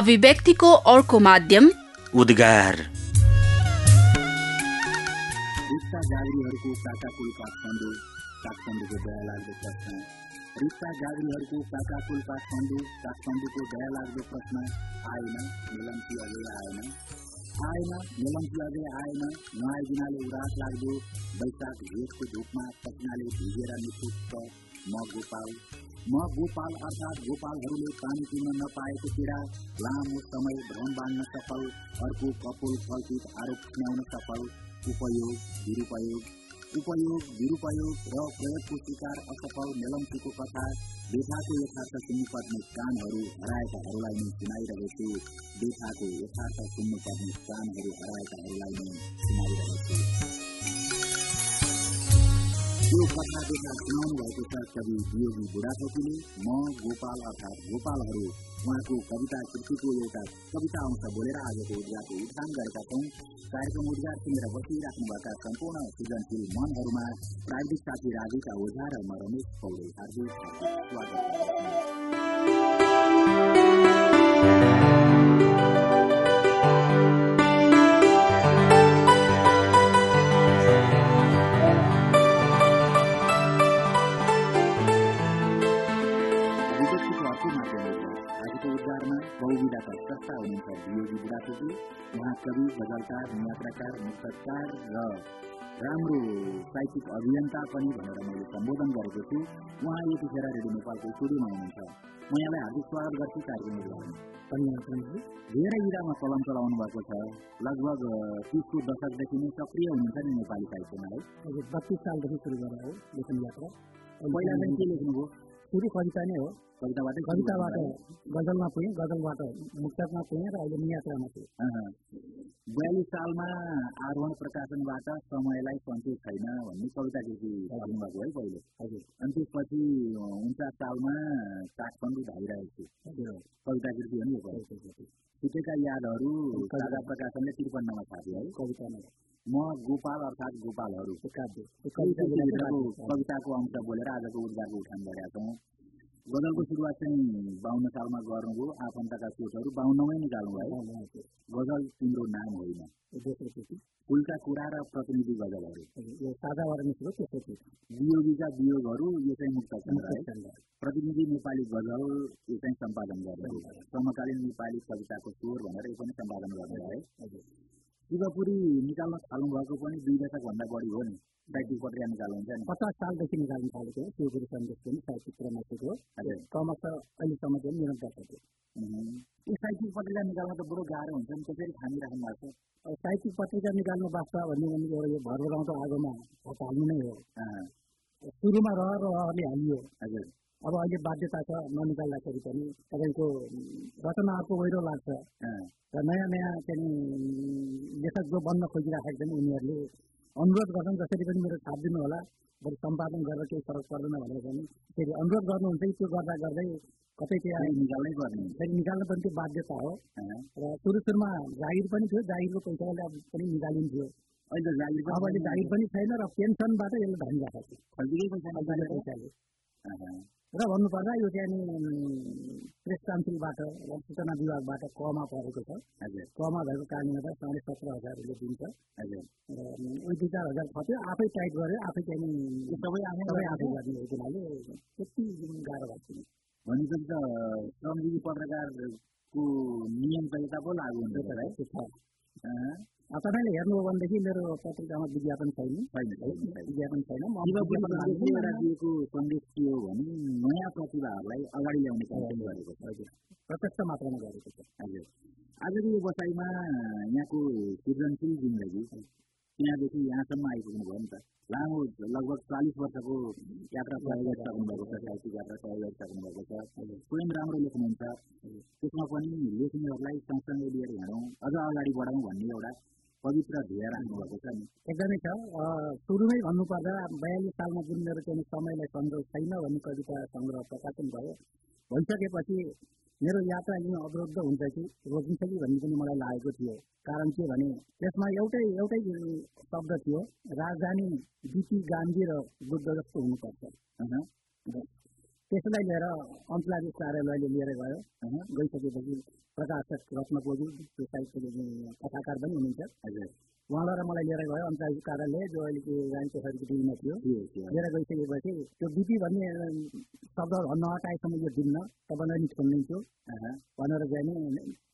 अभिव्यक्तिको अर्को माध्यम उद्गार। रिक्ता जागरीहरूको काकाकुल काठमाडौँ काठमाडौँको दया लाग्दो प्रश्न। रिक्ता जागरीहरूको काकाकुल काठमाडौँ काठमाडौँको दया लाग्दो प्रश्न आएन मेलम्ची अझै आएन। आएन मेलम्ची अझै आएन नआइदिनाले उरास लाग्दो वैशाख भेषको धुपमा पसिनाले भिजेर निपुष्ट म गोपाल म गोपाल अर्थात् गोपालहरूले पानी पिउन नपाएको पीडा लामो समय भ्रम बाँड्न सफल अर्को कपोल कल्पित आरोप सुनाउन सफल उपयोग दुरुपयोग उपयोग दुरुपयोग र प्रयोगको शिकार असफल मेलम्चीको कथा बेथाको यथार्थ सुन्नुपर्ने कानहरू हराएकाहरूलाई नै सुनाइरहेछु। बेथाको यथार्थ सुन्नुपर्ने कानहरू हराएकाहरूलाई नै सुनाइरहेछु। यो कथा देखा सुनाउनु भएको छ कवि वियोगी बुढाथोकीले म गोपाल अर्थात् गोपालहरू उहाँको कविता कृतिको एउटा कविता अंश बोलेर आजको उद्घाटको उठान गरेका छौँ कार्यक्रम उद्घाट सुनेर बसिराख्नुभएका सम्पूर्ण सृजनशील मनहरूमा प्राविधिक साथी राधिका ओझा र म रमेश पौडेल हार्दिक स्वागत बहुविधाका स्रष्टा हुनुहुन्छ वियोगी बुढाथोकी उहाँ कवि गजलकार यात्राकार मुक्तकार र राम्रो साहित्यिक अभियन्ता पनि भनेर मैले सम्बोधन गरेको छु उहाँ यतिखेर रेडियो नेपालको स्टुडियोमा हुनुहुन्छ म यहाँलाई हार्दिक स्वागत गर्छु कार्यक्रममा धेरै इरामा कलम चलाउनु भएको छ लगभग तिसको दशकदेखि नै सक्रिय हुनुहुन्छ नि नेपाली साहित्यमा है बत्तिस सालदेखि सुरु गरेर हो लेखन यात्रा पहिला चाहिँ के लेख्नुभयो सुरु कविता नै हो कविताबाटै कविताबाट गजलमा पुगेँ गजलबाट मुक्तकमा पुगेँ र अहिले नियात्रामा पुगेँ बयालिस सालमा आरोहण प्रकाशनबाट समयलाई सन्तोष छैन भन्ने कविता कृति भएको है पहिले हजुर अनि त्यसपछि उन्चास सालमा काठमाडौँ धाइरहेको छु कविता कृति हो नि छुटेका यादहरू प्रकाशनले त्रिपन्नमा छाप्यो है कवितामा म गोपाल अर्थात् गोपालहरू कविताको अंश बोलेर आजको ऊर्जाको उठान गरेका छौँ गजलको सुरुवात चाहिँ बाहन्न सालमा गर्नुभयो आफन्तका सोचहरू बाहन्नमै निकाल्नु भयो गजल तिम्रो नाम होइन फुलका कुरा र प्रतिनिधि गजलहरू वियोगीका वियोगहरू यो चाहिँ मुक्त प्रतिनिधि नेपाली गजल यो चाहिँ सम्पादन गर्नु समकालीन नेपाली कविताको स्वर भनेर यो पनि सम्पादन गर्नु शिवपुरी निकाल्न थाल्नु भएको पनि दुई दशकभन्दा बढी हो नि साहित्यिक पत्रिका निकाल्नुहुन्छ नि पचास सालदेखि निकाल्नु थालेको शिवपुरी सन्देश पनि साहित्यिक क्रमको हो क्रमशः अहिलेसम्म चाहिँ निरन्तर थियो यो साहित्यिक पत्रिका निकाल्न त बडो गाह्रो हुन्छ नि कसरी थामिराख्नु भएको छ साहित्यिक पत्रिका निकाल्नु बाँच्छ भन्ने भनेको यो भर बगाउँदो आगोमा हाल्नु नै हो सुरुमा रहर रहरले हालियो हजुर अब अहिले बाध्यता छ ननिकाल्दाखेरि पनि तपाईँको रचनाहरूको वैरो लाग्छ। र नयाँ नयाँ चाहिँ लेखक जो बन्न खोजिराखेको छन् उनीहरूले अनुरोध गर्छन् जसरी पनि मेरो छाप दिनु होला बरु सम्पादन गरेर केही फरक पर्दैन भनेर पनि फेरि अनुरोध गर्नुहुन्छ। त्यो गर्दा गर्दै कतै त्यहाँ निकाल्नै पर्ने। फेरि निकाल्नु पनि त्यो बाध्यता हो। र सुरु सुरुमा जागिर पनि थियो जागिरको पैसाले अब पनि निकालिन्थ्यो। अहिले जागिर अब अहिले जागिर पनि छैन र पेन्सनबाट यसले धनी खल्तीकै पैसा पैसाले। र भन्नुपर्दा यो चाहिँ प्रेस काउन्सिलबाट सूचना विभागबाट कमा परेको छ हजुर कमा भएको कारणले गर्दा साढे सत्र हजारले दिन्छ हजुर दुई चार हजार थप्यो आफै टाइप गर्यो आफै चाहिँ सबै आफै आफै गर्ने हुनाले त्यति गाह्रो भएको छैन भनेपछि त श्रमजीवी पत्रकारको नियम त यता पो लागु हुन्छ तपाईँले हेर्नु हो भनेदेखि मेरो पत्रिकामा विज्ञापन छैन विज्ञापन छैन एउटा दिएको सन्देश के हो भने नयाँ प्रतिभाहरूलाई अगाडि ल्याउने काम गरेको छ हजुर प्रत्यक्ष मात्रामा गरेको छ हजुर आजको यो बसाइमा यहाँको सृजनशील जिन्दगी त्यहाँदेखि यहाँसम्म आइपुग्नु भयो नि त लामो लगभग चालिस वर्षको यात्रा तय गरिसक्नु भएको छ साहित्यिक यात्रा तय गरिसक्नु भएको छ स्वयं राम्रो लेख्नुहुन्छ त्यसमा पनि लेख्नेहरूलाई सँगसँगै लिएर हिँडौँ अझ अगाडि बढाउँ भन्ने एउटा पवित्र ध्येय राख्नुभएको छ नि एकदमै छ सुरुमै भन्नुपर्दा बयालिस सालमा जुन मेरो चाहिँ समयलाई सन्जोग छैन भन्ने कविता सङ्ग्रह प्रकाशन भयो भइसकेपछि मेरो यात्रा किन अवरुद्ध हुन्छ कि रोकिन्छ कि भन्ने पनि मलाई लागेको थियो कारण के भने त्यसमा एउटै एउटै शब्द थियो राजधानी बिपी गान्धी र बुद्ध जस्तो हुनुपर्छ होइन त्यसलाई लिएर अन्तलाजी कार्यालयले लिएर गयो होइन गइसकेपछि प्रकाशक रत्नपोजी त्यो साहित्यको कथाकार पनि हुनुहुन्छ हजुर र मलाई लिएर गयो अन्तलाजी कार्यालय जो अहिले रानी पोखरीको दिनमा थियो लिएर गइसकेपछि त्यो बिपी भन्ने शब्द भन्न हटाएसम्म यो दिन्न तपाईँलाई नि छोडिदिन्छु भनेर गए नि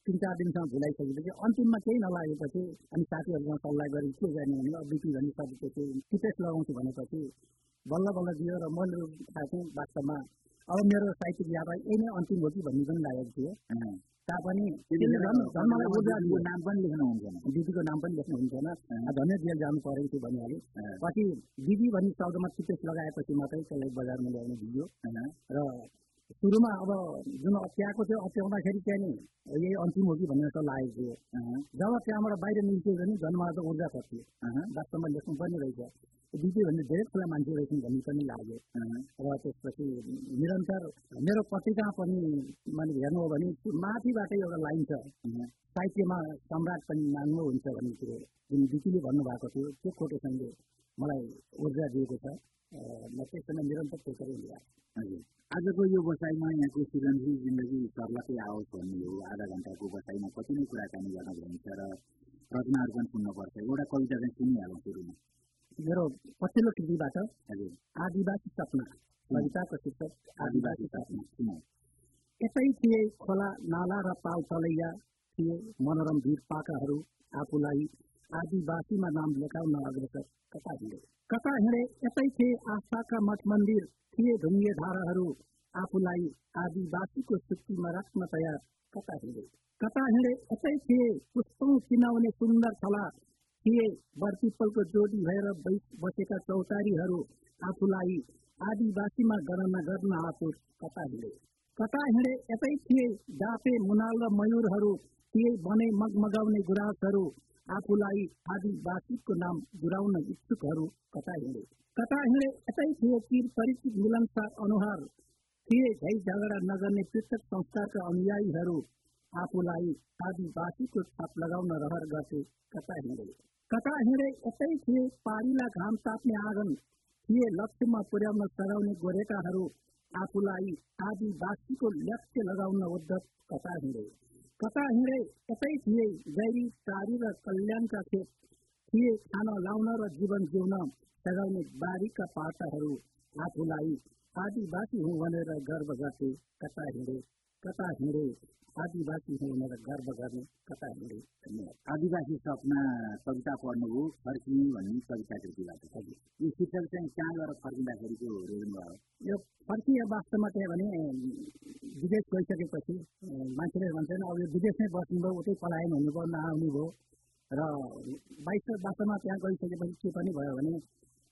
तिन चार दिनसम्म भुलाइसकेपछि अन्तिममा केही नलागेपछि अनि साथीहरूसँग सल्लाह गरी के गर्ने भने बिपी भन्ने शब्दको चाहिँ टिपेस लगाउँछु भनेपछि बल्ल बल्ल दियो र मैले थिएँ वास्तवमा अब मेरो साहित्यिक यात्रा यही नै अन्तिम हो कि भन्ने पनि लागेको थियो तापनि नाम पनि लेख्नु हुन्थेन दिदीको नाम पनि लेख्नु हुन्थेन धन्य जेल जानु परेको थियो भनिहालेँ पछि दिदी भन्ने शब्दमा चिपेस लगाएपछि मात्रै त्यसलाई बजारमा ल्याउनु दियो र सुरुमा अब जुन अत्याएको थियो अत्याउँदाखेरि चाहिँ नि यही अन्तिम हो कि भन्ने जस्तो लागेको थियो जब त्यहाँबाट बाहिर निस्क्यो भने जन्ममा त ऊर्जा कति वास्तवमा लेख्नु पनि रहेछ दिदी भन्ने धेरै ठुला मान्छे रहेछन् भन्ने पनि लाग्यो र त्यसपछि निरन्तर मेरो पत्रिका पनि मैले हेर्नु हो भने माथिबाटै एउटा लाइन छ साहित्यमा सम्राट पनि माग्नु हुन्छ भन्ने कुरो जुन दिदीले भन्नुभएको थियो त्यो कोटेसनले मलाई ऊर्जा दिएको छ म त्यसमा निरन्तर त्यो गरेर हजुर आजको यो बसाइमा यहाँको सिरन्जी जिन्दगी सर्लकै आओस् भन्ने हो आधा घन्टाको बसाइमा कति नै कुराकानी गर्न भइन्छ र रचनाहरू पनि सुन्नुपर्छ एउटा कविता चाहिँ सुनिहालौँ सुरुमा मेरो पछिल्लो कृतिबाट आदिवासी सपना कविताको शीर्षक आदिवासी सपना यतै थिए खोला नाला र पाल तलैया थिए मनोरम भिर पाकाहरू आफूलाई आदिवासीमा नाम लेखाउन अग्रसर कता हिँडे कता हिँडे यतै थिए आस्थाका मठ मन्दिर थिए ढुङ्गे धाराहरू आफूलाई आदिवासीको सुक्तिमा राख्न तयार कता हिँडे कता हिँडे यतै थिए पुष्पौँ चिनाउने सुन्दर थला थिए बर्पिप्पलको जोडी भएर बसेका चौतारीहरू आफूलाई आदिवासीमा गणना गर्न आतुर कता हिँडे कता हिँडे यतै थिए जापे मुनाल र मयूरहरू थिए बने मगमगाउने गुराँसहरू आफूलाई आदिवासीको नाम जुराउन इच्छुकहरू कता हिँडे कता हिँडे यतै थिए चिर परिचित मिलनसार अनुहार थिए झै झगडा नगर्ने पृथक संस्कारका अनुयायीहरू आफूलाई आदिवासीको छाप लगाउन रहर गर्थे कता हिँडे कता हिँडे यतै थिए पारीला घाम ताप्ने आँगन थिए लक्ष्यमा पुर्याउन सघाउने गोरेकाहरू आफूलाई आदिवासीको लक्ष्य लगाउन उद्धत कता हिँडे कता हिँडे यतै थिए गैरी टारी र कल्याणका खेत थिए खाना लाउन र जीवन जिउन सघाउने बारीका पाटाहरू आफूलाई आदिवासी हुँ भनेर गर्व गर्थे कता हिँडे कता हिँडे आदिवासी भनेर गर्व गर्ने कता हिँडे आदिवासी सपना कविता पढ्नुभयो फर्किने भन्ने कविता कृतिबाट यो शीर्षक चाहिँ कहाँ गएर फर्किँदाखेरिको रोज्नु भयो यो फर्किए वास्तवमा के भने विदेश गइसकेपछि मान्छेले भन्छन् अब यो विदेशमै बस्नुभयो उतै पलायन हुनुभयो नआउनु भयो र बाइस वास्तवमा त्यहाँ गइसकेपछि के पनि भयो भने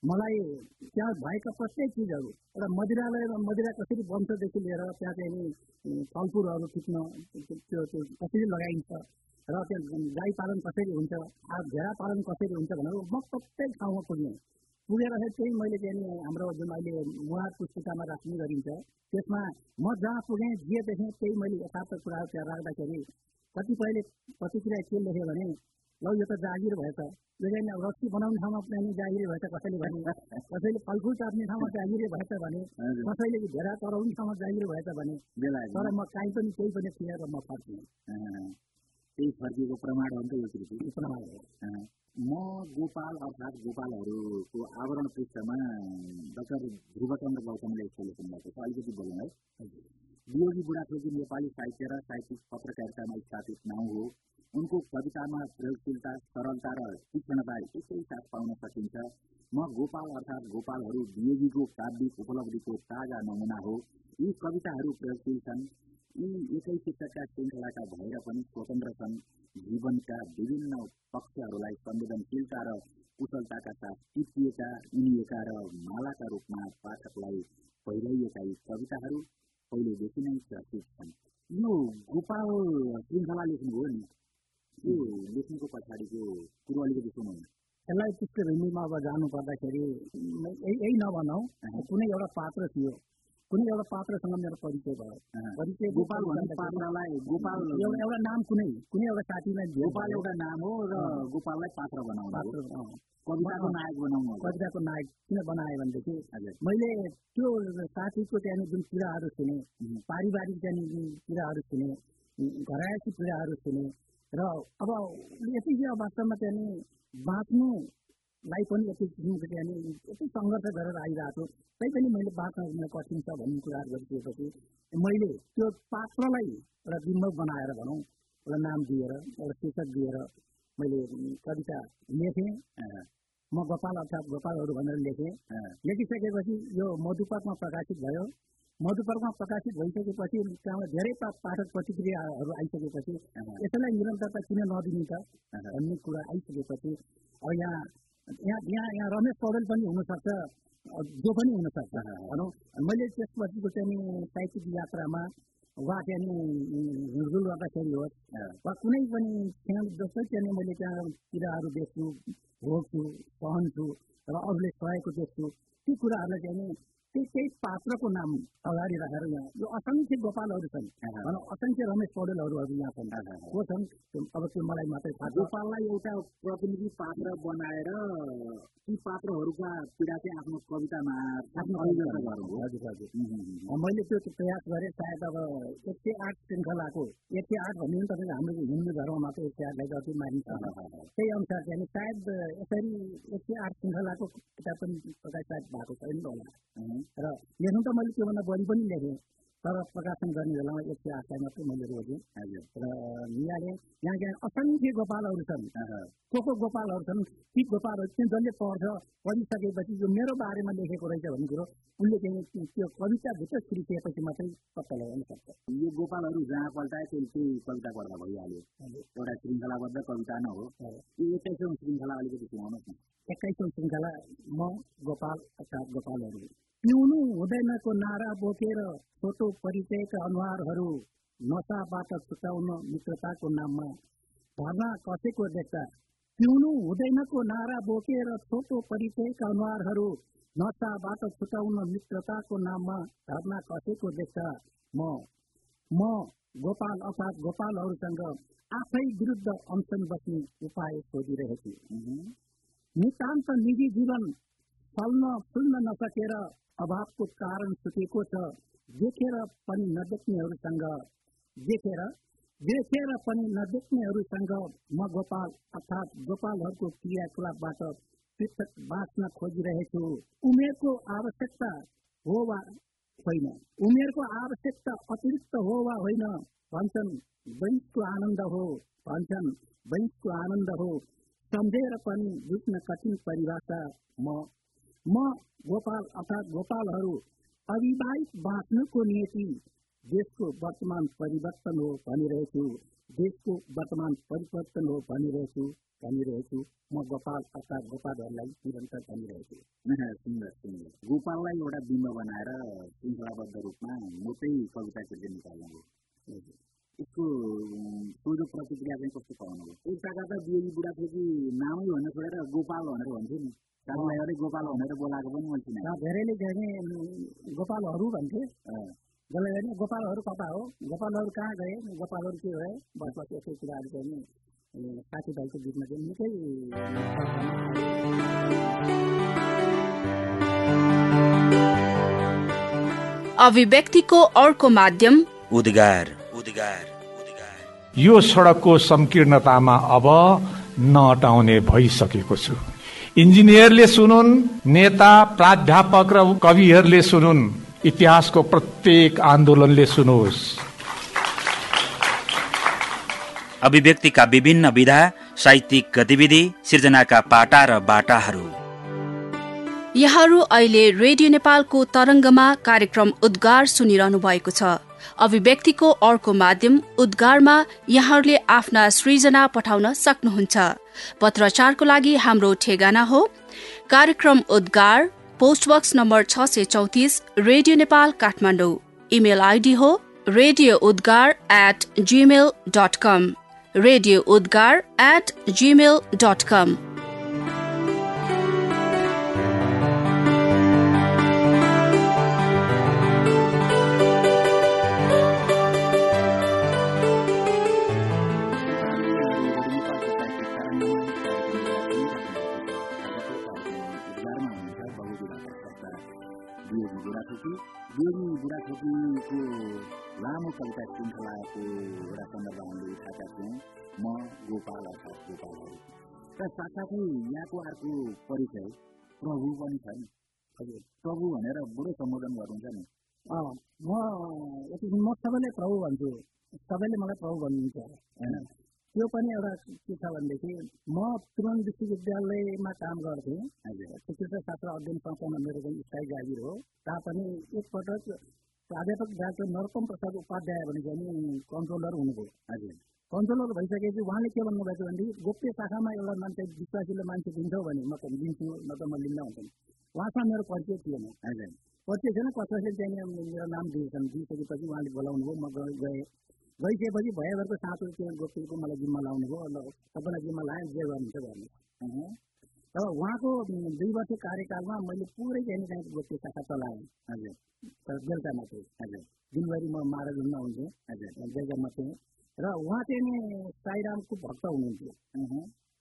मलाई त्यहाँ भएका प्रत्येक चिजहरू एउटा मदिरालयमा मदिरा कसरी बन्छदेखि लिएर त्यहाँ चाहिँ फलफुलहरू टिप्न त्यो त्यो कसरी लगाइन्छ र त्यहाँ गाई पालन कसरी हुन्छ भेडा पालन कसरी हुन्छ भनेर म प्रत्येक ठाउँमा पुग्ने पुगेर चाहिँ मैले चाहिँ हाम्रो जुन अहिले मुहार पुस्तिकामा राख्ने गरिन्छ त्यसमा म जहाँ पुगेँ जे देखेँ त्यही मैले यथार्थ कुराहरू त्यहाँ राख्दाखेरि कतिपयले प्रतिक्रिया के लेख्यो भने ल यो त जागिर भएछ यो चाहिँ रक्सी बनाउने ठाउँमा पनि जागिर भएछ कसैले भने कसैले फलफुल चाप्ने ठाउँमा जागिर भएछ भने कसैले भेडा चराउने ठाउँमा जागिर भएछ भने तर म काहीँ पनि केही पनि थिएन र म फर्किएँ त्यही फर्किएको प्रमाण हो नि त यो कृति प्रमाण हो म गोपाल अर्थात् गोपालहरूको आवरण पृष्ठमा डाक्टर ध्रुवचन्द्र गौतमले यस्तो लेख्नु भएको छ अलिकति बोलौँ है वियोगी बुढाथोकी नेपाली साहित्य र साहित्यिक पत्रकारितामा स्थापित नाउँ हो उनको कवितामा प्रयोगशीलता सरलता र तीक्ष्णता एकैसाथ पाउन सकिन्छ। म गोपाल अर्थात् गोपालहरू वियोगीको काव्यिक उपलब्धिको ताजा नमुना हो। यी कविताहरू प्रयोगशील छन्। यी एकै चित्रका श्रृङ्खलाका भएर पनि स्वतन्त्र छन्। जीवनका विभिन्न पक्षहरूलाई संवेदनशीलता र कुशलताका साथ टिपिएका उनिएका र मालाका रूपमा पाठकलाई पहिल्याइएका यी कविताहरू पहिलेदेखि नै चर्चित छन्। यो गोपाल श्रृङ्खला लेख्नुभयो नि? त्यो लेख्नुको पछाडिको कुरो अलिकति सुनौ यसलाई पृष्ठभूमिमा अब जानु पर्दाखेरि यही नभनौ कुनै एउटा पात्र थियो कुनै एउटा पात्रसँग मेरो परिचय भयो परिचय गोपाल भन्ने पात्रलाई गोपाल एउटा नाम कुनै कुनै एउटा साथीलाई गोपाल एउटा नाम हो र गोपाललाई पात्र बनाउनु कविताको नायक बनाउनु कविताको नायक किन बनाएँ भनेदेखि मैले त्यो साथीको त्यहाँनिर जुन पीडाहरू सुने पारिवारिक त्यहाँनिर पीडाहरू सुने घरायसी पीडाहरू सुने र अब यति वास्तवमा त्यहाँनिर बाँच्नु लाई पनि यति किसिमको चाहिँ यति सङ्घर्ष गरेर आइरहेको तैपनि मैले बाँच्न कठिन छ भन्ने कुराहरू गरिसकेपछि मैले त्यो पात्रलाई एउटा बिम्ब बनाएर भनौँ एउटा नाम दिएर एउटा शीर्षक दिएर मैले कविता लेखेँ म गोपाल अर्थात् गोपालहरू भनेर लेखेँ लेखिसकेपछि यो मधुपर्कमा प्रकाशित भयो मधुपर्कमा प्रकाशित भइसकेपछि त्यहाँबाट धेरै पाठक प्रतिक्रियाहरू आइसकेपछि यसैलाई निरन्तरता किन नदिने त भन्ने कुरा आइसकेपछि यहाँ यहाँ यहाँ यहाँ रमेश पौडेल पनि हुनसक्छ जो पनि हुनसक्छ भनौँ मैले त्यसपछिको चाहिँ साहित्यिक यात्रामा वा त्यहाँ हिँडडुल गर्दाखेरि होस् वा कुनै पनि त्यहाँ जस्तै त्यहाँ मैले त्यहाँ किराहरू देख्छु भोग्छु सहन्छु र अरूले सहेको देख्छु ती कुराहरूलाई चाहिँ त्यही पात्रको नाम अगाडि राखेर यहाँ यो असङ्ख्य गोपालहरू छन् असङ्ख्य रमेश पौडेलहरू यहाँ छन् को छन् अब त्यो मलाई मात्रै थाहा गोपाललाई एउटा प्रतिनिधि पात्र बनाएर ती पात्रहरूका पीडा चाहिँ आफ्नो कवितामा आफ्नो हजुर हजुर मैले त्यो प्रयास गरेँ सायद अब एक सय आठ श्रृङ्खलाको एक सय आठ भन्ने पनि तपाईँको हाम्रो हिन्दू धर्ममा मात्र एक सय आठलाई जति मानिन्छ त्यही अनुसार चाहिँ सायद यसरी एक सय आठ श्रृङ्खलाको किताब पनि प्रकाश सायद भएको छैन होला र लेख्नु त मैले त्योभन्दा बढी पनि लेखेँ तर प्रकाशन गर्ने बेलामा एक सय आठलाई मात्रै मैले रोजेँ र निहालेँ यहाँ यहाँ असङ्ख्य गोपालहरू छन् को को गोपालहरू छन् ती गोपालहरू चाहिँ जसले पढ्छ पढिसकेपछि यो मेरो बारेमा लेखेको रहेछ भन्ने कुरो उनले चाहिँ त्यो कविताभित्र छिरिसकेपछि मात्रै पत्ता लगाउन सक्छ यो गोपालहरू जहाँ पल्टाए त्यो त्यही कविता पढ्दा भइहाल्यो एउटा श्रृङ्खलाबद्ध कविता नै हो यो एक्काइसौँ श्रृङ्खला अलिकति सुनाउनुहोस् न एक्काइसौँ श्रृङ्खला म गोपाल अर्थात् गोपालहरू पिउनु हुँदैनको नारा बोकेर छोटो परिचयका अनुहारहरू नसाबाट छुटाउन मित्रताको नाममा धर्ना कसेको देख्दा पिउनु हुँदैनको नारा बोकेर छोटो परिचयका अनुहारहरू नसाबाट छुटाउन मित्रताको नाममा धर्ना कसेको देख्दा म म गोपाल अर्थात् गोपालहरूसँग आफै विरुद्ध अनसन बस्ने उपाय खोजिरहेछु नितान्त निजी जीवन फल्न फुल्न नसकेर अभावको कारण सुतेको छ। देखेर पनि नदेख्नेहरूसँग देखेर देखेर पनि नदेख्नेहरूसँग म गोपाल अर्थात् गोपालहरूको क्रियाकलापबाट पृथक बाँच्न खोजिरहेछु उमेरको आवश्यकता हो वा होइन उमेरको आवश्यकता अतिरिक्त हो वा होइन भन्छन् वैंशको आनन्द हो भन्छन् वैंशको आनन्द हो सम्झेर पनि बुझ्न कठिन परिभाषा म म गोपाल अर्थात् गोपालहरू अविवाहित बाँच्नुको नियति देशको वर्तमान परिवर्तन हो भनिरहेछु देशको वर्तमान परिवर्तन हो भनिरहेछु भनिरहेछु म गोपाल अर्थात् गोपालहरूलाई निरन्तर भनिरहेछु सुन्दर सुन्दर गोपाललाई एउटा बिम्ब बनाएर श्रृङ्खलाबद्ध रूपमा मोटै कविता कृति निकाल्नु यसको सोझो प्रतिक्रिया चाहिँ कस्तो पाउनु एक त बिहेरी बुढा थियो कि नामै भन्न छोडेर गोपाल भनेर भन्थ्यो नि दाजुलाई अलिक गोपाल भनेर बोलाएको पनि मैले सुने धेरैले चाहिँ गोपालहरू भन्थे जसलाई भने गोपालहरू कता हो गोपालहरू कहाँ गए गोपालहरू के भए बस यस्तै कुराहरू चाहिँ साथीभाइको बिचमा चाहिँ निकै अभिव्यक्तिको अर्को माध्यम। उद्गार उद्गार उद्गार। यो सडकको संकीर्णतामा अब नटाउने भइसकेको छु। इन्जिनियरले सुनुन् नेता प्राध्यापक र कविहरूले सुनुन् इतिहासको प्रत्येक आन्दोलनले सुनोस् अभिव्यक्तिका विभिन्न विधा साहित्यिक गतिविधि सृजनाका पाटा र बाटाहरू यहाँहरू अहिले रेडियो नेपालको तरंगमा कार्यक्रम उद्गार सुनिरहनु भएको छ अभिव्यक्तिको अर्को माध्यम उद्गारमा यहाँहरूले आफ्ना सृजना पठाउन सक्नुहुन्छ पत्रचारको लागि हाम्रो ठेगाना हो। कार्यक्रम उद्गार पोस्टबक्स नम्बर छ सय चौतिस radio Nepal Kathmandu. Email ID हो radio Udgar at Gmail dot com radio Udgar at Gmail dot com नेपालको लामो कविता श्रृङ्खलाको एउटा सन्दर्भ हामीले उठाएका छौँ म गोपाल अर्थात् गोपालहरू र साथसाथै यहाँको अर्को परिचय प्रभु पनि छ नि हजुर प्रभु भनेर बुढो सम्बोधन गर्नुहुन्छ नि म यति म सबैले प्रभु भन्छु सबैले मलाई प्रभु भन्नुहुन्छ होइन त्यो पनि एउटा के छ भनेदेखि म तुरन्त विश्वविद्यालयमा काम गर्थेँ चिकित्सा शास्त्र अध्ययन संस्थानमा मेरो पनि स्थायी जागिर हो तापनि एकपटक प्राध्यापक डाक्टर नरोत्तम प्रसाद उपाध्याय भनेको पनि कन्ट्रोलर हुनुभयो हजुर कन्ट्रोलर भइसकेपछि उहाँले के भन्नुभएको भनेदेखि गोप्य शाखामा एउटा मान्छे विश्वासीले मान्छे दिन्छौ भने म त दिन्छु न त म लिन्न हुन्थेन उहाँसँग मेरो परिचय थिएन हजुर परिचय छैन कसैले चाहिँ मेरो नाम दिएछन् दिइसकेपछि उहाँले बोलाउनु भयो म गएँ गइसकेपछि भयभरको सातो त्यो गोप्यको मलाई जिम्मा लाउनु भयो अन्त सबैलाई जिम्मा लाएँ जे गर्नुहुन्छ गर्नु र उहाँको दुई वर्ष कार्यकालमा मैले पुरै चाहिँ चाहिँ गोप्य शाखा चलाएँ हजुर बेलुकामा चाहिँ हजुर। दिनभरि म माराजुनमा हुन्थेँ हजुर। बेलुकामा थिएँ र उहाँ चाहिँ नि साईरामको भक्त हुनुहुन्थ्यो।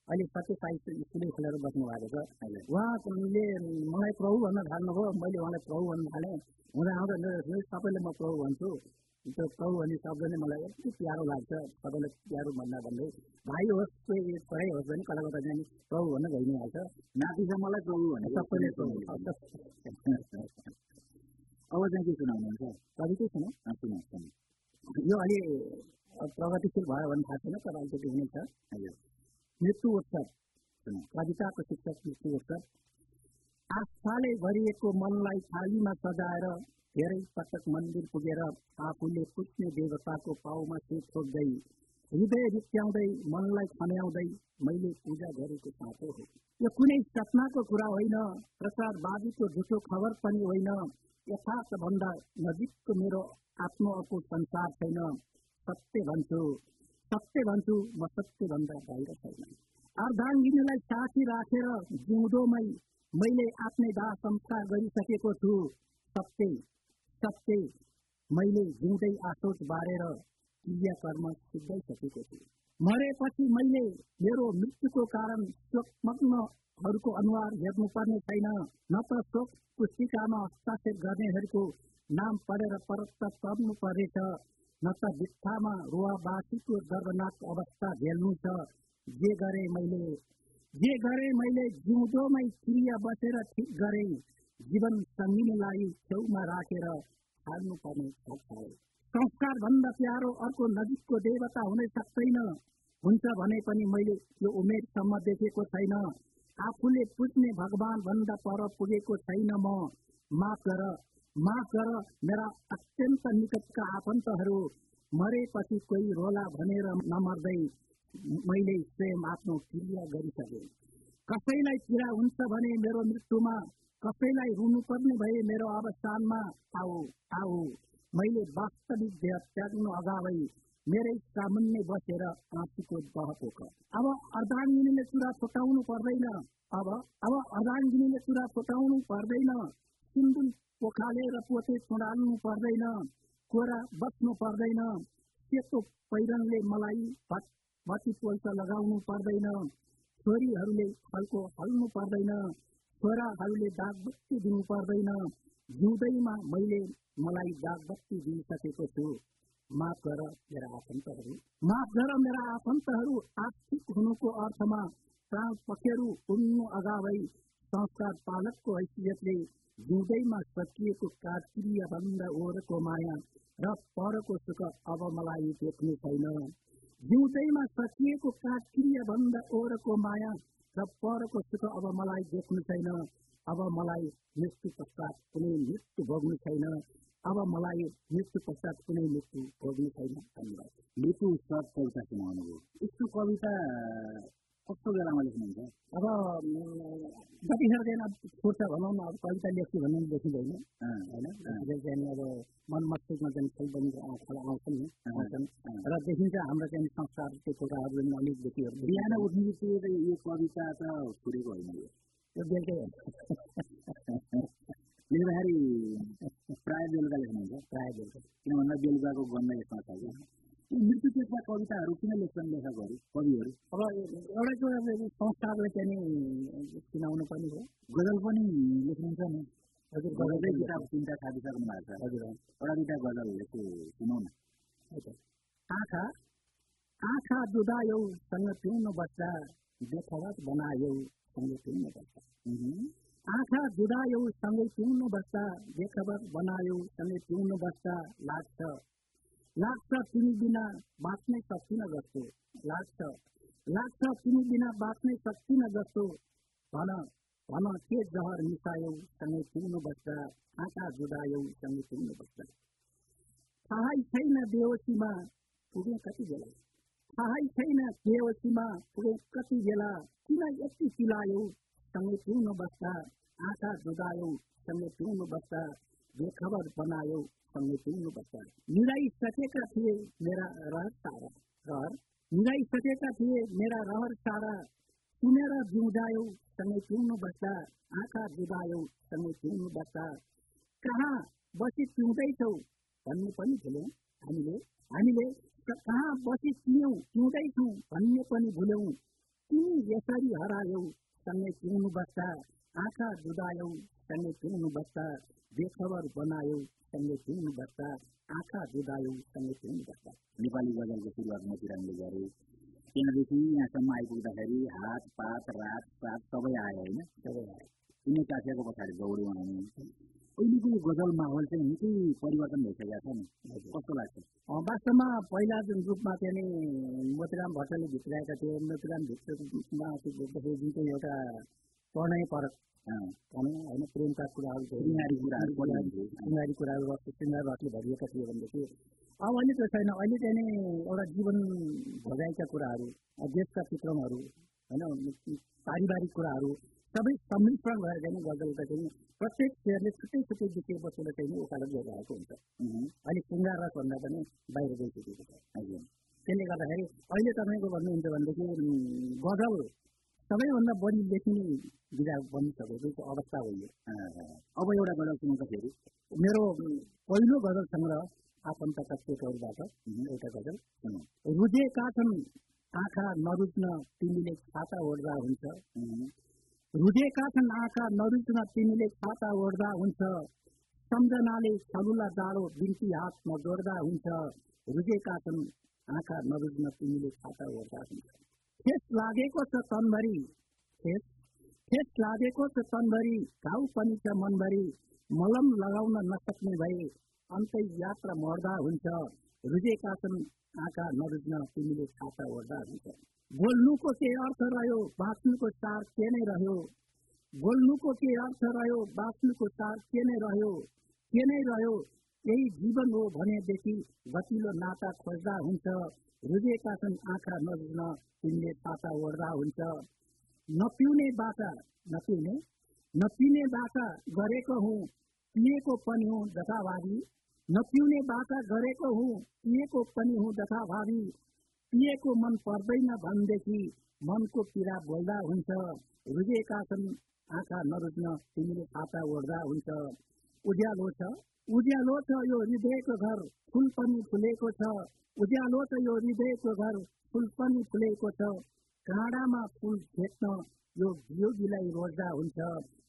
अहिले सत्य साई स्कुलै खोलेर बस्नु भएको छ उहाँले मलाई प्रभु भन्न थाल्नुभयो। मैले उहाँलाई प्रभु भन्न थालेँ। हुँदा आउँदा सबैले म प्रभु भन्छु। त्यो प्रभु भन्ने शब्द नै मलाई यति प्यारो लाग्छ सबैलाई प्यारो भन्दा भन्दै भाइ होस् कोही छोरै होस् भने कता कता जाने प्रभु भन्न गइ नै हाल्छ नातिसम्मलाई प्रभु भने सबैले अब चाहिँ के सुनाउनुहुन्छ कविकै सुनौ सुनाउँछ यो अलि प्रगतिशील भयो भने थाहा छैन तर अलिकति हुनेछ हजुर मृत्यु उत्सव कविताको शिक्षक मृत्यु उत्सव आस्थाले भरिएको मनलाई थालीमा सजाएर धेरै पटक मन्दिर पुगेर आफूले पुज्ने देवताको पाउमा से छोड्दै हृदय रित्याउँदै मनलाई खन्याउँदै मैले पूजा गरेको साँचो हो। यो कुनै सपनाको कुरा होइन प्रचारवादीको झुटो खबर पनि होइन यथार्थ भन्दा नजिकको मेरो आफ्नो अर्को संसार छैन सत्य भन्छु सत्य भन्छु म सत्य भन्दा बाहिर छैन। अर्धाङ्गिनीलाई साथी राखेर जिउँदोमै मैले आफ्नै दाह संस्कार गरिसकेको छु। सत्य सत्य मैले जिउँदै आसोच बारेर क्रियाकर्म सिद्धाइसकेको छु। मरेपछि मैले मेरो मृत्युको कारण शोकमग्नहरूको अनुहार हेर्नुपर्ने छैन न त शोक पुस्तिकामा हस्ताक्षर गर्नेहरूको नाम पढेर परत्त पर्नु परेछ न त बित्थामा रुवावासीको दर्दनाक अवस्था झेल्नु छ। जे गरे मैले जे गरे मैले जिउँदोमै क्रिया बसेर ठिक गरे जीवन सङ्गिनीलाई छेउमा राखेर हाल्नुपर्ने संस्कार भन्दा प्यारो अर्को नजिकको देवता हुनै सक्दैन। हुन्छ भने पनि मैले यो उमेरसम्म देखेको छैन। आफूले पुज्ने भगवान भन्दा पर पुगेको छैन म। माफ गर माफ गर मेरा अत्यन्त निकटका आफन्तहरू। मरेपछि कोही रोला भनेर नमर्दै मैले स्वयं आफ्नो क्रिया गरिसके। कसैलाई पीडा हुन्छ भने मेरो मृत्युमा कसैलाई रुनुपर्ने भए मेरो अवस्थानमा आऊ आऊ मैले वास्तविक देह त्याग्नु अगावै मेरै सामुन्ने बसेर आँसीको बहपोक अब अर्धाङ्गिनीले कुरा फुटाउनु पर्दैन। अब अब अर्धाङ्गिनीले कुरा फुटाउनु पर्दैन। सिन्दुल पोखालेर पोते छुडाल्नु पर्दैन। कोरा बस्नु पर्दैन। सेतो पहिरनले मलाई बत्ती पोल्छ लगाउनु पर्दैन। छोरीहरूले फलको हल्नु पर्दैन। छोराहरूले दागबत्ती दिनु पर्दैन। जिउँदैमा मैले मलाई दागबत्ती दिइसकेको छु माफ गर मेरा आफन्तहरू। माफ गर मेरा आफन्तहरू आर्थिक हुनुको अर्थमा प्राण पखेरु उम्नु अगावै संस्कार पालकको हैसियतले जिउँदैमा सकिएको काजक्रिया भन्दा ओरको माया र परको सुख अब मलाई देख्नु छैन। जिउँदैमा सकिएको भन्दा ओरको माया र परको सुख अब मलाई देख्नु छैन। अब मलाई मृत्यु पश्चात कुनै मृत्यु भोग्नु छैन। अब मलाई मृत्यु पश्चात कुनै मृत्यु भोग्नु छैन। धन्यवाद। मृत्यु उत्सव कविता सुनाउनुभयो। यस्तो कविता कस्तो बेलामा लेख्नुहुन्छ अब जतिखेर चाहिँ फुर्छ भनौँ न अब कविता लेख्छु भन्नु लेखिँदैन होइन चाहिँ अब मन मस्तिष्कमा चाहिँ फुल आउँछन् नि आउँछन् र देखिन्छ हाम्रो चाहिँ संस्कारको कुराहरू पनि अलिक देखिहरू बिहान उठ्ने बित्तिकै यो कविता त फुरेको होइन यो बेलुकै लेख्दाखेरि प्रायः बेलुका लेख्नुहुन्छ प्रायः बेलुका किन भन्दा बेलुकाको गन्ध यसमा छ कि मृत्यु त्यसमा कविताहरू किन लेख्छन् लेखकहरू कविहरू अब एउटाको अब संस्कारलाई चाहिँ चिनाउनु पनि हो गजल पनि लेख्नुहुन्छ नि हजुर गजलकै किताब तिनवटा छापिसक्नु भएको छ हजुर एउटा दुइटा गजल यसो सुनौ न आँखा आँखा दुधायौ सँग पिउनु बस्दा बेखबर बनायौ सँगै पिउनु बस्दा आँखा दुधायौ सँगै पिउनु बस्दा बेखबर बनायौ सँगै पिउनु बस्दा लाग्छ लाग्छ तिमी बिना बाँच्नै सक्दिन जस्तो लाग्छ लाग्छ तिमी बिना बाँच्नै सक्दिन जस्तो भन भन के जहर मिसायौ सँगै पिउनु बस्दा आँखा जुदायौ सँगै पिउनु बस्दा थाहै छैन बेहोसीमा पुगे कति बेला? थाहै छैन बेहोसीमा पुगे कति बेला? किन यति पिलायौ सँगै पिउनु बस्दा आँखा जुदायौ सँगै पिउनु बस्दा बेखबर बनायौ सँगै पिउनु बस्दा मिलाइसकेका थिए मेरा रहर सारा रहर मिलाइसकेका थिए मेरा रहर सारा सुनेर जिउँदायौ सँगै पिउनु बस्दा आँखा जुदायौ सँगै पिउनु बस्दा कहाँ बसी पिउँदैछौ भन्ने पनि भुल्यौँ हामीले हामीले कहाँ बसी पियौँ पिउँदैछौँ भन्ने पनि भुल्यौँ तिमी यसरी हरायौ सँगै पिउनु बस्दा आँखा जुदायौ सँगै पिउनु बस्दा बेखबर बनायौ सँगै पिउनु बस्दा आँखा जुदायौ सँगै पिउनु बस्दा नेपाली गजलको सुरुवात मोतिरामले गरे। त्यहाँदेखि यहाँसम्म आइपुग्दाखेरि हात पात रात सात सबै आयो होइन? सबै आयो। कुनै काठियाको पछाडि दौड्यौँ हामी अहिलेको यो गजल माहौल चाहिँ निकै परिवर्तन भइसकेको छ नि। कस्तो लाग्छ? वास्तवमा पहिला जुन रूपमा चाहिँ मोतीराम भट्टले भित्राएका थिए मोतीराम भित्रमा जुन चाहिँ एउटा प्रणय परक भनौँ होइन प्रेमका कुराहरू शृङ्गारी कुराहरू शृङ्गारी कुराहरू भट्टले भरिएका थिए भनेदेखि अब अहिले त छैन अहिले चाहिँ नि एउटा जीवन भोगाइका कुराहरू देशका चित्रणहरू होइन पारिवारिक कुराहरू सबै सम्मिश्रण भएर चाहिँ गजलका चाहिँ प्रत्येक शेयरले छुट्टै छुट्टै विषय वस्तुलाई चाहिँ उकालो भइरहेको हुन्छ अहिले शृङ्गार रस भन्दा पनि बाहिर गइसकेको छ हजुर त्यसले गर्दाखेरि अहिले तपाईँको भन्नुहुन्छ भनेदेखि गजल सबैभन्दा बढी लेख्ने विधा बनिसकेको अवस्था हो यो अब एउटा गजल सुन्दाखेरि मेरो पहिलो गजल सङ्ग्रह आफन्तका चेकहरूबाट एउटा गजल रुजेका छन् आँखा नरुच्न तिमीले छाता ओढ्दा हुन्छ रुजेका छन् आँखा नरुच्न तिमीले छाता ओढ्दा हुन्छ सम्झनाले छलुला जाडो बिन्ती हातमा जोड्दा हुन्छ रुजेका छन् आँखा नरुच्न तिमीले छाता ओढ्दा हुन्छ ठेस लागेको छ तनभरि ठेस ठेस लागेको छ तनभरि घाउ पनि छ मनभरि मलम लगाउन नसक्ने भए अन्तै यात्रा मर्दा हुन्छ रुजेका छन् आँखा नरुज्न तिमीले छाता ओर्दा हुन्छ बोल्नुको के अर्थ रह्यो बाँच्नुको चार के नै रह्यो बोल्नुको के अर्थ रह्यो बाँच्नुको चार के नै रह्यो के नै रह्यो यही जीवन हो भनेदेखि गतिलो नाता खोज्दा हुन्छ रुजेका छन् आँखा नरुज्न तिमीले छाता ओर्दा हुन्छ। नपिउने बाटा नपिउने? नपिने बाटा गरेको हुँ पिएको पनि हुँ जथाभावी। नपिउने बाचा गरेको हुँ पिएको पनि हुँ जथाभावी। पिएको मन पर्दैन भनेदेखि मनको पीडा बोल्दा हुन्छ रुजेका छन् आँखा नरुज्न तिमीले छाता ओढ्दा हुन्छ। उज्यालो छ? उज्यालो छ यो हृदयको घर फुल पनि फुलेको छ उज्यालो छ यो हृदयको घर फुल पनि फुलेको छ काँडामा फुल भेट्न यो योगीलाई रोज्दा हुन्छ।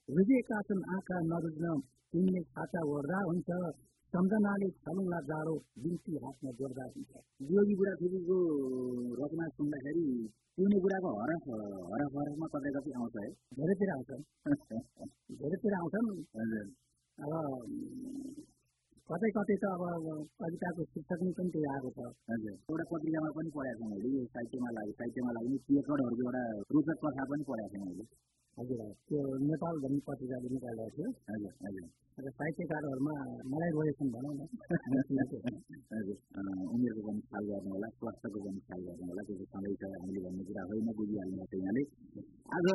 रुजेका छन् आँखा नरुज्न तिमीले छाता ओढ्दा हुन्छ। सम्झनाले छलुङला जाडो बिन्ती हातमा जोड्दा हुन्छ। योगी बुढाथोकीको रचना सुन्दाखेरि पिउने कुराको हरफ हरफ हरफमा कतै कति आउँछ है? धेरैतिर आउँछन्। धेरैतिर आउँछन्। अब कतै कतै त अब कविताको शीर्षक पनि त्यही आएको छ हजुर एउटा पत्रिकामा पनि पढाएको छु मैले यो साहित्यमा लागि साहित्यमा लाग्ने पेकरहरूको एउटा रोचक कथा पनि पढाएको छु मैले हजुर त्यो नेपाल भन्ने पत्रिकाले निकालेको थियो हजुर हजुर र साहित्यकारहरूमा मलाई रोएछन् भनौँ न हजुर उमेरको पनि ख्याल गर्नु होला स्वास्थ्यको पनि ख्याल गर्नु होला त्यो सधैँ छ हामीले भन्ने कुरा होइन बुझिहाल्नु भएको यहाँले आज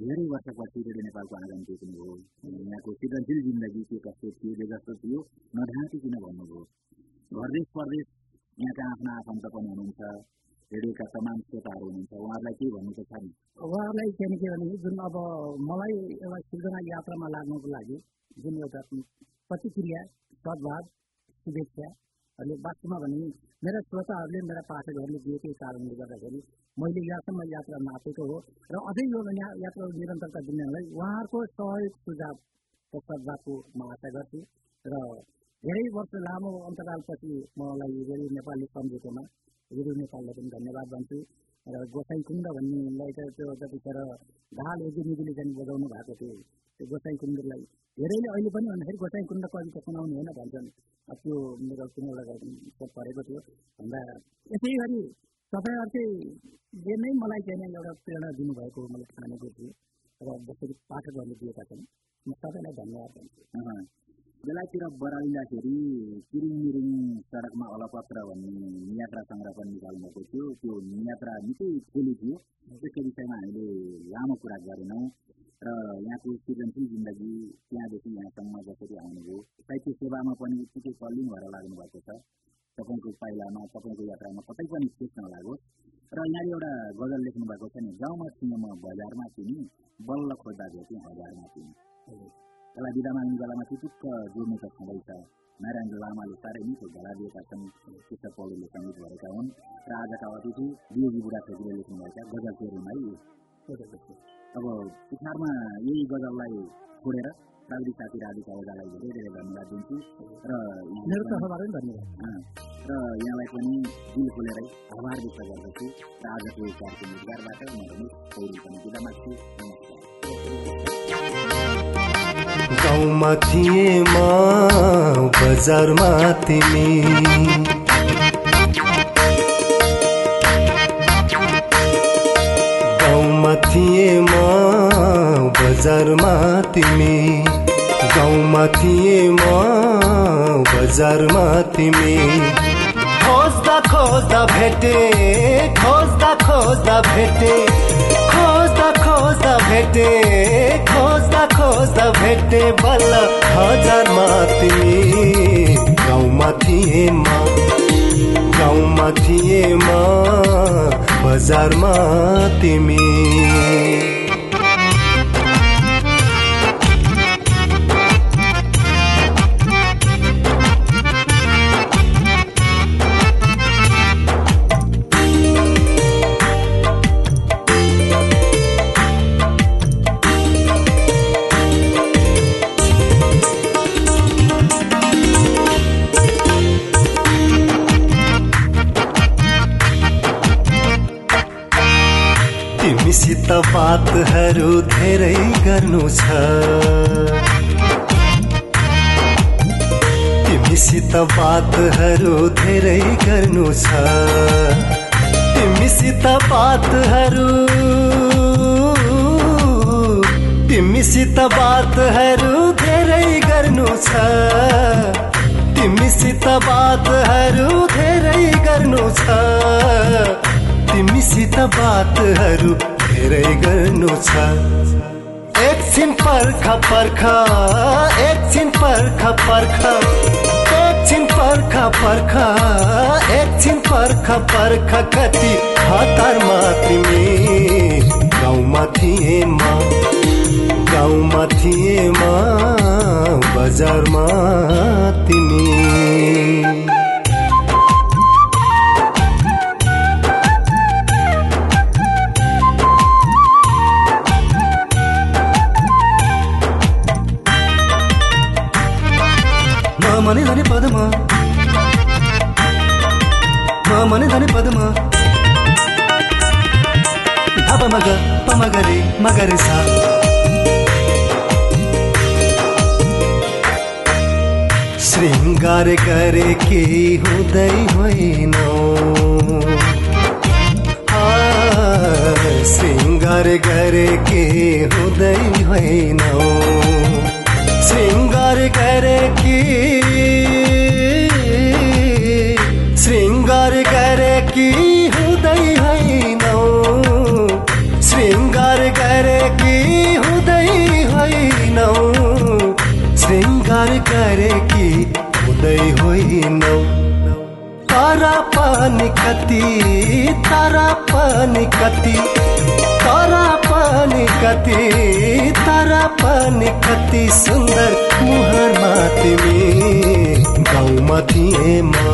धेरै वर्षपछि रेडियो नेपालको आगमन देख्नुभयो यहाँको सृजनशील जिन्दगी के कस्तो थियो जे जस्तो थियो नढाँटी किन भन्नुभयो घरदेश परदेश यहाँका आफ्ना आफन्त पनि हुनुहुन्छ रेडियोका तमाम श्रोताहरू हुनुहुन्छ उहाँहरूलाई केही भन्नु छ नि उहाँहरूलाई चाहिँ के भने जुन अब मलाई एउटा सृजना यात्रामा लाग्नुको लागि जुन एउटा प्रतिक्रिया सद्भाव शुभेच्छाहरूले वास्तवमा भने मेरा श्रोताहरूले मेरा पाठकहरूले दिएकै कारणले गर्दाखेरि मैले यहाँसम्म यात्रा नापेको हो र अझै यो यात्रा निरन्तरता दिनेहरूलाई उहाँहरूको सहयोग सुझाव पश्चातको म आशा गर्छु र धेरै वर्ष लामो अन्तरालपछि मलाई रेडियो नेपालले सम्झेकोमा रेडियो नेपाललाई पनि धन्यवाद भन्छु। र गोसाई कुण्ड भन्नेलाई त त्यो जतिखेर ढाल एजेनिजीले चाहिँ बजाउनु भएको थियो त्यो गोसाई कुण्डलाई धेरैले अहिले पनि भन्दाखेरि गोसाई कुण्ड कविता सुनाउने होइन भन्छन्। त्यो मेरो कुनै एउटा परेको थियो। भन्दा यसै गरी तपाईँहरूले नै मलाई चाहिँ एउटा प्रेरणा दिनुभएको मैले ठानेको छु। र जसरी पाठकहरूले दिएका छन् म सबैलाई धन्यवाद भन्छु। बेलातिर बरालिँदाखेरि किरिङ मिरिङ सडकमा अलपत्र भन्ने नियात्रा सङ्ग्रह पनि निकाल्नुभएको थियो त्यो नियात्रा निकै ठुलो थियो त्यसको विषयमा हामीले लामो कुरा गरेनौँ र यहाँको सृजनशील जिन्दगी त्यहाँदेखि यहाँसम्म जसरी आउनुभयो साहित्य सेवामा पनि निकै तल्लिन भएर लाग्नु भएको छ तपाईँको पाइलामा तपाईँको यात्रामा कतै पनि ठेस नलागोस् र यहाँले एउटा गजल लेख्नु भएको छ नि गाउँमा थिएँ म बजारमा थिएँ बल्ल खोज्दा भेटेँ हजारमा थिएँ यसलाई बिदा माग्ने बेलामा टुक्क जोड्नु त छँदैछ नारायण लामाले साह्रै मिठो गला दिएका छन् कृष्ण पौडेलले सङ्गीत गरेका हुन् र आजका अतिथि बियोजी बुढा छोरीले लेख्नुभएका गजल चेरुमा अब पुछारमा यही गजललाई छोडेर प्राविधिक साथी राधिका ओझालाई धेरै धेरै धन्यवाद दिन्छु र मेरो तर्फबाट धन्यवाद र यहाँलाई पनि दिल खोलेरै आभार व्यक्त गर्दछु र आजको कार्यक्रम रोजगारबाट म रमेश पौडेल पनि बिदा माग्छु गाउँमा थिएमा बजारमा तिमी। गाउँमा थिएमा बजारमा तिमी। गाउँमा थिएमा बजारमा तिमी। खोज्दा खोज्दा भेटे खोज्दा खोज्दा भेटे खोज्दा खोज्दा भेटे खोज्दा भेटे बल्ल हजारमा तिमी गाउँमा थिएमा गाउँमा थिएमा बजारमा तिमी। बातहरू धेरै गर्नु छ। तिमीसित बातहरू धेरै गर्नु छ। तिमीसित बातहरू तिमीसित बातहरू धेरै गर्नु छ। तिमीसित बातहरू धेरै गर्नु छ। तिमीसित बातहरू धेरै गर्नु छ। एकछिन पर्ख पर्ख एकछिन पर्ख पर्ख एकछिन पर्ख पर्ख एकछिन पर्ख पर्ख कति हतारमा तिमी गाउँमा थिएमा गाउँमा थिएमा बजारमा तिमी। गरे कि हुँदै होइनौ तारा पानी कति तारा पानी कति तारा पानी कति तारा पानी कति सुन्दर मुहारमा तिमी गाउँमा थिएमा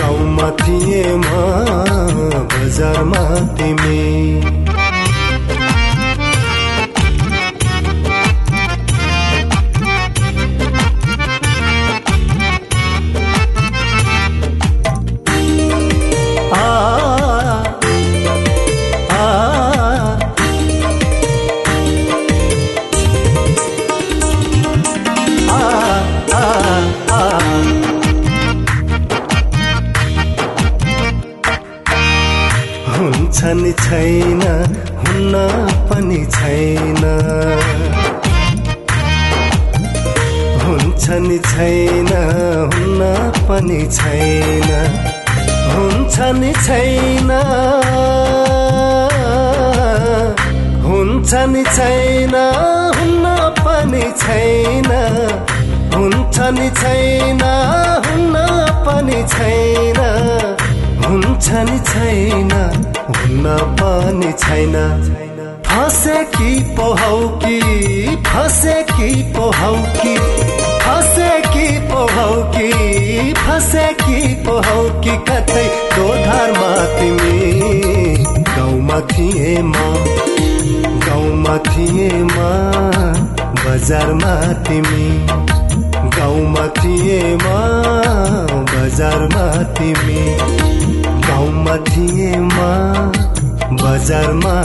गाउँमा थिएमा बजारमा तिमी हुन्छ नि छैन हुन्न पनि छैन। हुन्छ नि छैन। हुन्छ नि छैन हुन्न पनि छैन। हुन्छ नि छैन हुन्न पनि छैन। हुन्छ नि छैन हुन्न पनि छैन। फसे कि पोहौ कि फसे कि पोहौ कि। फसे कि पोहौ कि फसे कि पोहौ कि कतै दोधारमा तिमी? गाउँमा थिए म गाउँमा थिएमा बजारमा तिमी। गाउँमा थिएमा बजारमा तिमी। गाउँमा थिएमा बजारमा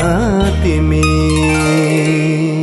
तिमी।